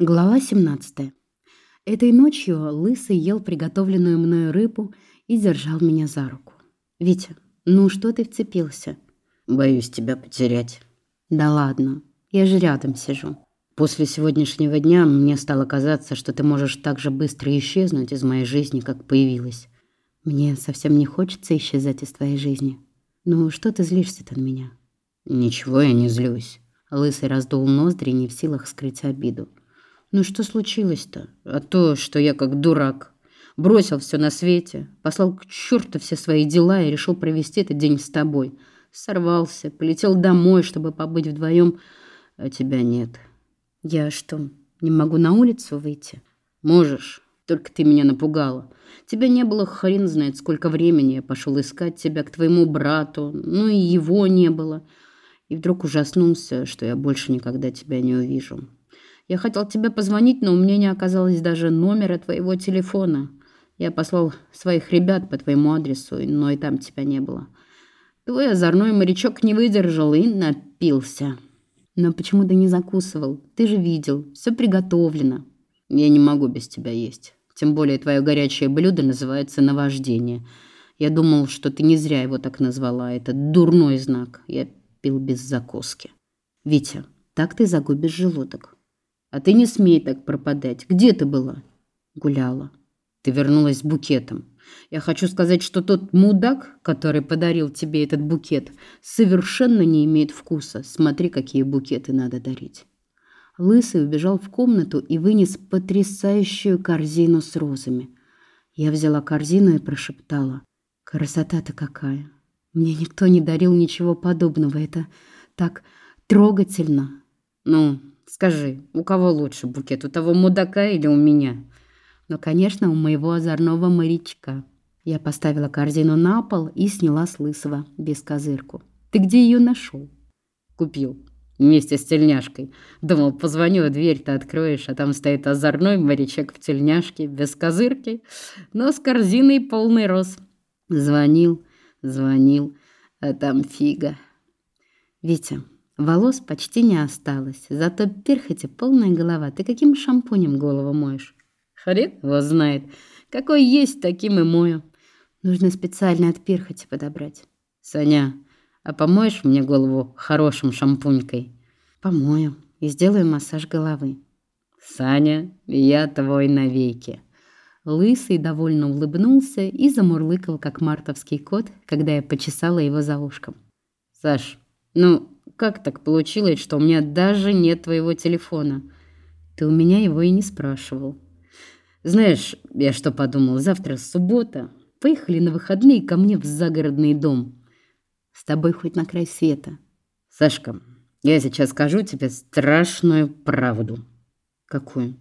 Глава 17. Этой ночью Лысый ел приготовленную мною рыбу и держал меня за руку. «Витя, ну что ты вцепился?» «Боюсь тебя потерять». «Да ладно, я же рядом сижу». «После сегодняшнего дня мне стало казаться, что ты можешь так же быстро исчезнуть из моей жизни, как появилась». «Мне совсем не хочется исчезать из твоей жизни. Ну что ты злишься-то на меня?» «Ничего я не злюсь». Лысый раздул ноздри, не в силах скрыть обиду. Ну что случилось-то? А то, что я как дурак бросил все на свете, послал к черту все свои дела и решил провести этот день с тобой. Сорвался, полетел домой, чтобы побыть вдвоем, а тебя нет. Я что, не могу на улицу выйти? Можешь, только ты меня напугала. Тебя не было хрен знает сколько времени. Я пошел искать тебя к твоему брату, ну и его не было. И вдруг ужаснулся, что я больше никогда тебя не увижу. Я хотел тебе позвонить, но у меня не оказалось даже номера твоего телефона. Я послал своих ребят по твоему адресу, но и там тебя не было. Твой озорной морячок не выдержал и напился. Но почему ты не закусывал? Ты же видел, все приготовлено. Я не могу без тебя есть. Тем более твое горячее блюдо называется наваждение. Я думал, что ты не зря его так назвала. Это дурной знак. Я пил без закуски. Витя, так ты загубишь желудок. А ты не смей так пропадать. Где ты была? Гуляла. Ты вернулась с букетом. Я хочу сказать, что тот мудак, который подарил тебе этот букет, совершенно не имеет вкуса. Смотри, какие букеты надо дарить. Лысый убежал в комнату и вынес потрясающую корзину с розами. Я взяла корзину и прошептала. Красота-то какая! Мне никто не дарил ничего подобного. Это так трогательно. Ну, Скажи, у кого лучше букет, у того мудака или у меня? Ну, конечно, у моего озорного морячка. Я поставила корзину на пол и сняла с лысого без козырку. Ты где ее нашел? Купил. Вместе с тельняшкой. Думал, позвоню, дверь-то откроешь, а там стоит озорной морячок в тельняшке, без козырки, но с корзиной полный роз. Звонил, звонил, а там фига. Витя, Волос почти не осталось, зато перхоти полная голова. Ты каким шампунем голову моешь? Хрен его знает. Какой есть, таким и мою. Нужно специально от перхоти подобрать. Саня, а помоешь мне голову хорошим шампунькой? Помою и сделаю массаж головы. Саня, я твой навеки. Лысый довольно улыбнулся и замурлыкал, как мартовский кот, когда я почесала его за ушком. Саш, ну, как так получилось, что у меня даже нет твоего телефона? Ты у меня его и не спрашивал. Знаешь, я что подумал, завтра суббота. Поехали на выходные ко мне в загородный дом. С тобой хоть на край света. Сашка, я сейчас скажу тебе страшную правду. Какую?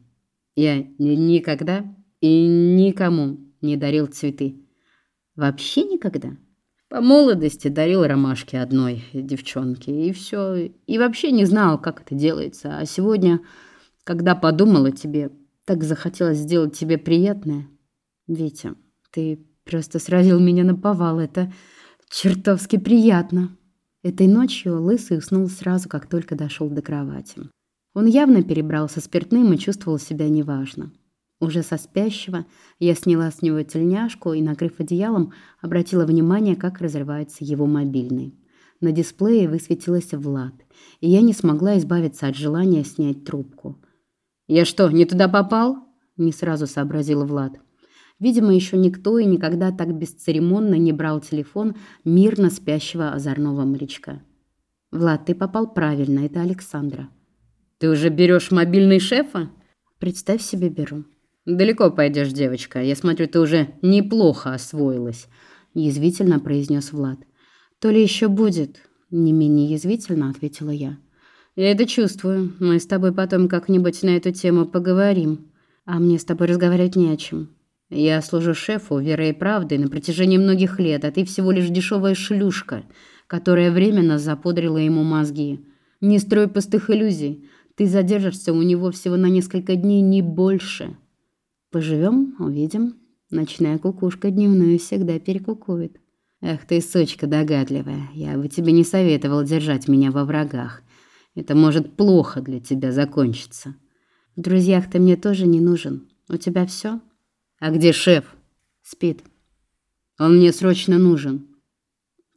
Я никогда и никому не дарил цветы. Вообще никогда? По молодости дарил ромашки одной девчонке, и все. И вообще не знал, как это делается. А сегодня, когда подумала тебе, так захотелось сделать тебе приятное. Витя, ты просто сразил меня на повал. Это чертовски приятно. Этой ночью Лысый уснул сразу, как только дошел до кровати. Он явно перебрался спиртным и чувствовал себя неважно. Уже со спящего я сняла с него тельняшку и, накрыв одеялом, обратила внимание, как разрывается его мобильный. На дисплее высветилась Влад, и я не смогла избавиться от желания снять трубку. «Я что, не туда попал?» – не сразу сообразил Влад. Видимо, еще никто и никогда так бесцеремонно не брал телефон мирно спящего озорного морячка. «Влад, ты попал правильно, это Александра». «Ты уже берешь мобильный шефа?» «Представь себе, беру». «Далеко пойдешь, девочка. Я смотрю, ты уже неплохо освоилась», – язвительно произнес Влад. «То ли еще будет?» – не менее язвительно ответила я. «Я это чувствую. Мы с тобой потом как-нибудь на эту тему поговорим. А мне с тобой разговаривать не о чем». «Я служу шефу верой и правдой на протяжении многих лет, а ты всего лишь дешевая шлюшка, которая временно запудрила ему мозги. Не строй пустых иллюзий. Ты задержишься у него всего на несколько дней, не больше». Поживем, увидим. Ночная кукушка дневную всегда перекукует. Эх ты, сучка догадливая, я бы тебе не советовал держать меня во врагах. Это может плохо для тебя закончиться. В друзьях ты мне тоже не нужен. У тебя все? А где шеф? Спит. Он мне срочно нужен.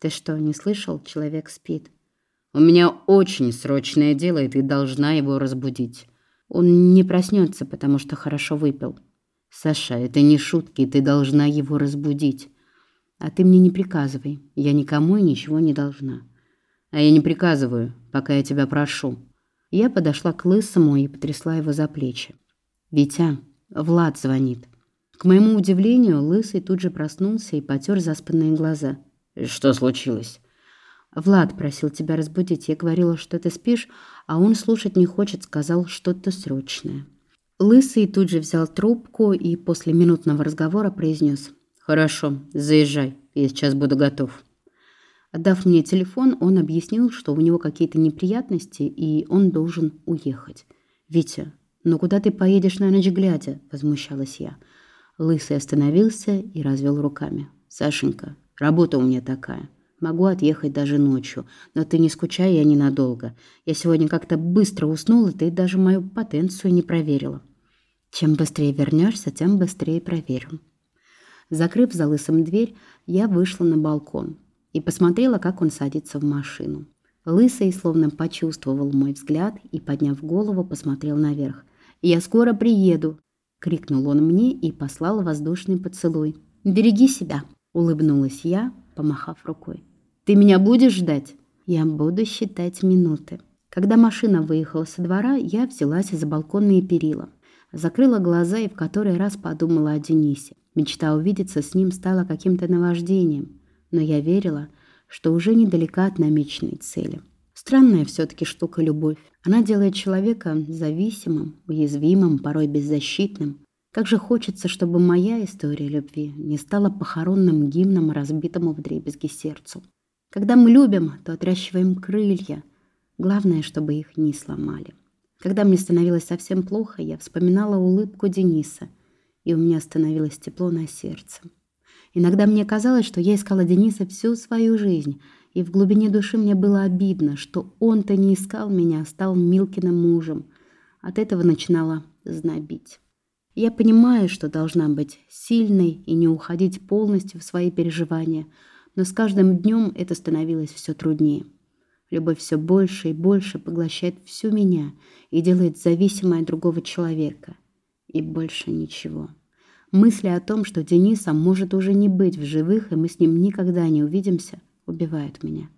Ты что, не слышал? Человек спит. У меня очень срочное дело, и ты должна его разбудить. Он не проснется, потому что хорошо выпил. Саша, это не шутки, ты должна его разбудить. А ты мне не приказывай. Я никому и ничего не должна. А я не приказываю, пока я тебя прошу. Я подошла к Лысому и потрясла его за плечи. «Витя, Влад звонит». К моему удивлению, Лысый тут же проснулся и потер заспанные глаза. «Что случилось?» «Влад просил тебя разбудить. Я говорила, что ты спишь, а он слушать не хочет, сказал что-то срочное». Лысый тут же взял трубку и после минутного разговора произнес. «Хорошо, заезжай, я сейчас буду готов». Отдав мне телефон, он объяснил, что у него какие-то неприятности, и он должен уехать. «Витя, ну куда ты поедешь на ночь глядя?» – возмущалась я. Лысый остановился и развел руками. «Сашенька, работа у меня такая. Могу отъехать даже ночью, но ты не скучай, я ненадолго. Я сегодня как-то быстро уснула, ты даже мою потенцию не проверила. Чем быстрее вернешься, тем быстрее проверю». Закрыв за лысым дверь, я вышла на балкон и посмотрела, как он садится в машину. Лысый словно почувствовал мой взгляд и, подняв голову, посмотрел наверх. «Я скоро приеду!» — крикнул он мне и послал воздушный поцелуй. «Береги себя!» — улыбнулась я, помахав рукой. «Ты меня будешь ждать?» «Я буду считать минуты». Когда машина выехала со двора, я взялась за балконные перила. Закрыла глаза и в который раз подумала о Денисе. Мечта увидеться с ним стала каким-то наваждением, но я верила, что уже недалека от намеченной цели. Странная все-таки штука любовь. Она делает человека зависимым, уязвимым, порой беззащитным. Как же хочется, чтобы моя история любви не стала похоронным гимном разбитому вдребезги сердцу. Когда мы любим, то отращиваем крылья. Главное, чтобы их не сломали. Когда мне становилось совсем плохо, я вспоминала улыбку Дениса – и у меня становилось тепло на сердце. Иногда мне казалось, что я искала Дениса всю свою жизнь, и в глубине души мне было обидно, что он-то не искал меня, а стал Милкиным мужем. От этого начинала знобить. Я понимаю, что должна быть сильной и не уходить полностью в свои переживания, но с каждым днем это становилось все труднее. Любовь все больше и больше поглощает всю меня и делает зависимой от другого человека – и больше ничего. Мысли о том, что Дениса может уже не быть в живых, и мы с ним никогда не увидимся, убивают меня.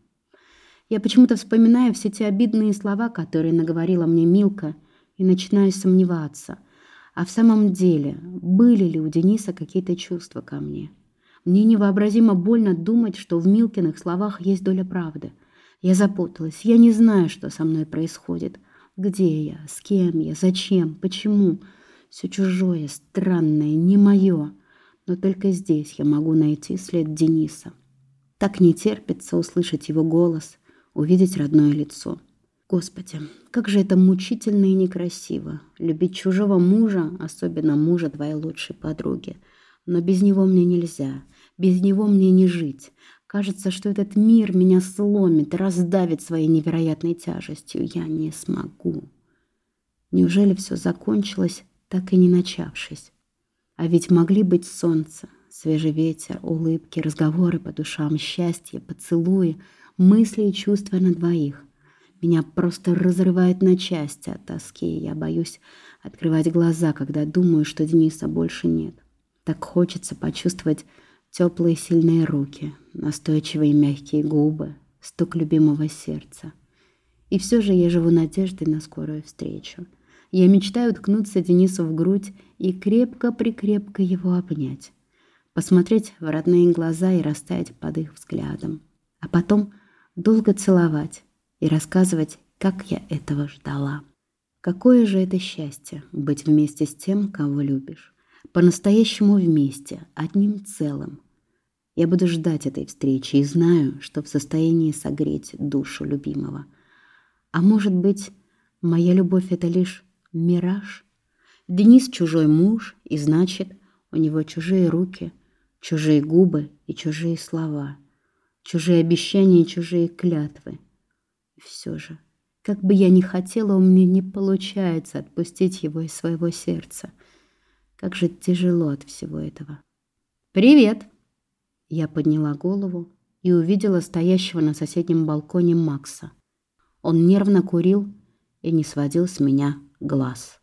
Я почему-то вспоминаю все те обидные слова, которые наговорила мне Милка, и начинаю сомневаться. А в самом деле, были ли у Дениса какие-то чувства ко мне? Мне невообразимо больно думать, что в Милкиных словах есть доля правды. Я запуталась, я не знаю, что со мной происходит. Где я? С кем я? Зачем? Почему? Все чужое, странное, не мое. Но только здесь я могу найти след Дениса. Так не терпится услышать его голос, увидеть родное лицо. Господи, как же это мучительно и некрасиво. Любить чужого мужа, особенно мужа твоей лучшей подруги. Но без него мне нельзя, без него мне не жить. Кажется, что этот мир меня сломит, раздавит своей невероятной тяжестью. Я не смогу. Неужели все закончилось так и не начавшись. А ведь могли быть солнце, свежий ветер, улыбки, разговоры по душам, счастье, поцелуи, мысли и чувства на двоих. Меня просто разрывает на части от тоски, я боюсь открывать глаза, когда думаю, что Дениса больше нет. Так хочется почувствовать теплые сильные руки, настойчивые мягкие губы, стук любимого сердца. И все же я живу надеждой на скорую встречу — я мечтаю ткнуться Денису в грудь и крепко-прикрепко его обнять. Посмотреть в родные глаза и растаять под их взглядом. А потом долго целовать и рассказывать, как я этого ждала. Какое же это счастье быть вместе с тем, кого любишь. По-настоящему вместе, одним целым. Я буду ждать этой встречи и знаю, что в состоянии согреть душу любимого. А может быть, моя любовь — это лишь Мираж. Денис чужой муж, и значит, у него чужие руки, чужие губы и чужие слова, чужие обещания и чужие клятвы. Все же, Как бы я ни хотела, у меня не получается отпустить его из своего сердца. Как же тяжело от всего этого. «Привет!» Я подняла голову и увидела стоящего на соседнем балконе Макса. Он нервно курил и не сводил с меня глаз.